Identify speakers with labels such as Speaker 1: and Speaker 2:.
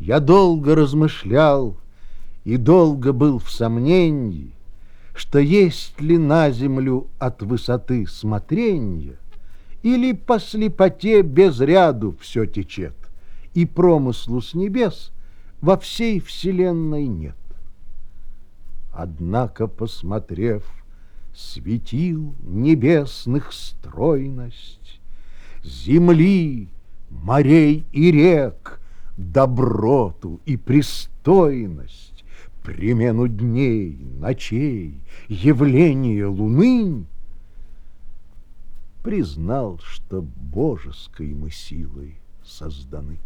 Speaker 1: Я долго размышлял и долго был в сомнении, Что есть ли на землю от высоты смотренье, Или по слепоте без ряду все течет, И промыслу с небес во всей вселенной нет. Однако, посмотрев светил небесных стройность, Земли, морей и рек, доброту и пристойность, Примену дней, ночей, явление луны, Признал, что божеской мы силой созданы.